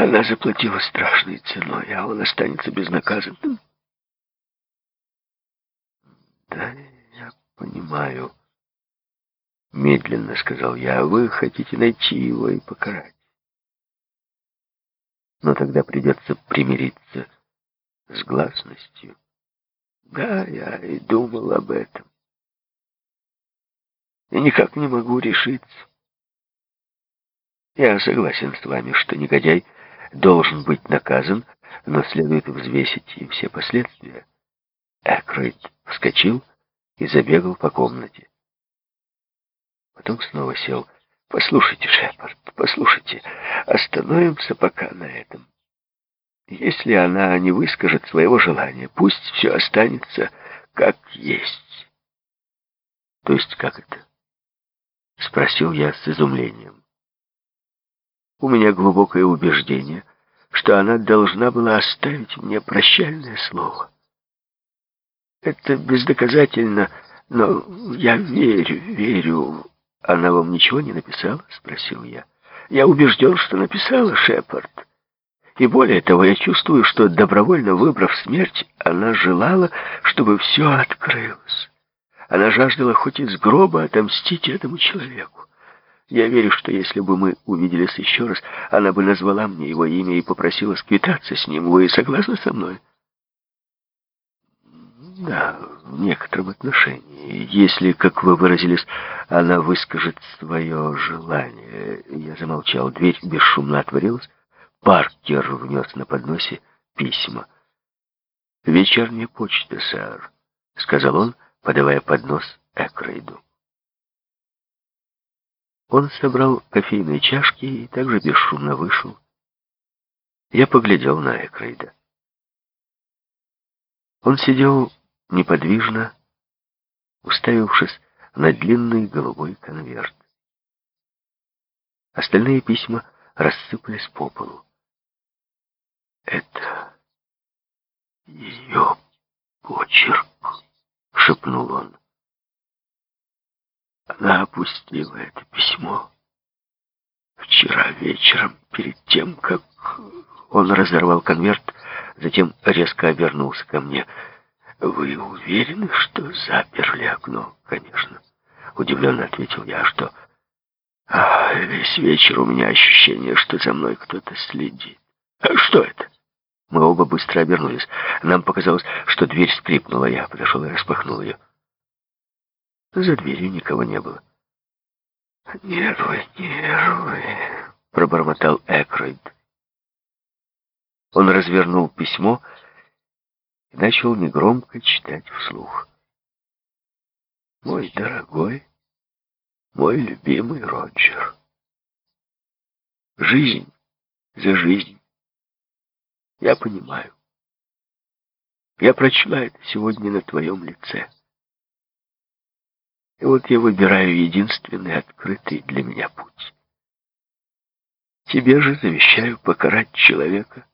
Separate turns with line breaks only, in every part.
Она заплатила страшной ценой, а он останется безнаказанным. Да, я понимаю. Медленно сказал я, вы хотите найти его и покарать. Но тогда придется примириться с гласностью. Да, я и думал об этом. И никак не могу решиться. Я согласен с вами, что негодяй должен быть наказан, но следует взвесить и все последствия. Экройд вскочил и забегал по комнате. Потом снова сел. «Послушайте, Шепард, послушайте, остановимся пока на этом. Если она не выскажет своего желания, пусть все останется как есть». «То есть как это?» — спросил я с изумлением. У меня глубокое убеждение, что она должна была оставить мне прощальное слово. Это бездоказательно, но я верю, верю. Она вам ничего не написала? Спросил я. Я убежден, что написала Шепард. И более того, я чувствую, что, добровольно выбрав смерть, она желала, чтобы все открылось. Она жаждала хоть из гроба отомстить этому человеку. Я верю, что если бы мы увиделись еще раз, она бы назвала мне его имя и попросила сквитаться с ним. Вы согласны со мной? Да, в некотором отношении. Если, как вы выразились, она выскажет свое желание. Я замолчал. Дверь бесшумно отворилась. Паркер внес на подносе письма. «Вечерняя почта, сэр», — сказал он, подавая поднос Собрал кофейные чашки и также бесшумно вышел. Я поглядел на Экрейда. Он сидел неподвижно, уставившись на длинный голубой конверт. Остальные письма рассыпались по полу. «Это ее почерк», — шепнул он. Она опустила это письмо вчера вечером, перед тем, как он разорвал конверт, затем резко обернулся ко мне. «Вы уверены, что заперли окно?» «Конечно», — удивленно ответил я. «А что?» а, «Весь вечер у меня ощущение, что за мной кто-то следит». А «Что это?» Мы оба быстро обернулись. Нам показалось, что дверь скрипнула. Я подошел и распахнул ее. За дверью никого не было. «Нервы, нервы», — пробормотал Экройд. Он развернул письмо и начал негромко читать вслух. «Мой дорогой, мой любимый Роджер, жизнь за жизнь. Я понимаю. Я прочла это сегодня на твоем лице». И вот я выбираю единственный открытый для меня путь. Тебе же завещаю покарать человека,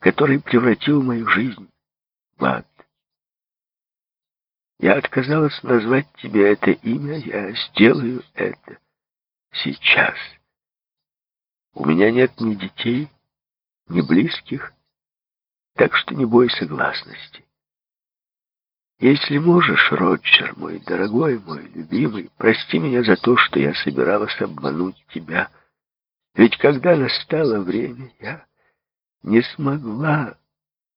который превратил мою жизнь в ад. Я отказалась назвать тебе это имя, я сделаю это сейчас. У меня нет ни детей, ни близких, так что не бойся гласности. Если можешь, Роджер, мой дорогой, мой любимый, прости меня за то, что я собиралась обмануть тебя. Ведь когда настало время, я не смогла...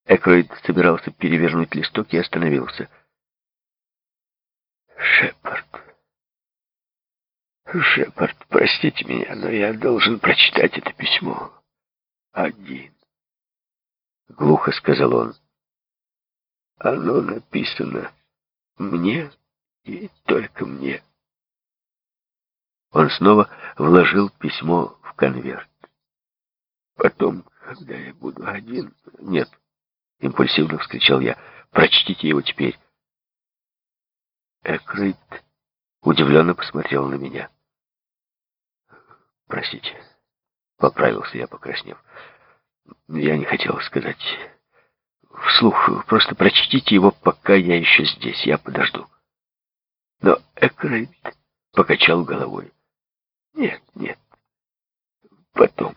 Экроид собирался перевернуть листок и остановился. Шепард. Шепард, простите меня, но я должен прочитать это письмо. Один. Глухо сказал он. Оно написано мне и только мне. Он снова вложил письмо в конверт. Потом, когда я буду один... Нет, импульсивно вскричал я. Прочтите его теперь. Экрит удивленно посмотрел на меня. Простите, поправился я, покраснев. Я не хотел сказать вслух. Просто прочтите его, пока я еще здесь. Я подожду. Но Экрейд покачал головой. Нет, нет. Потом.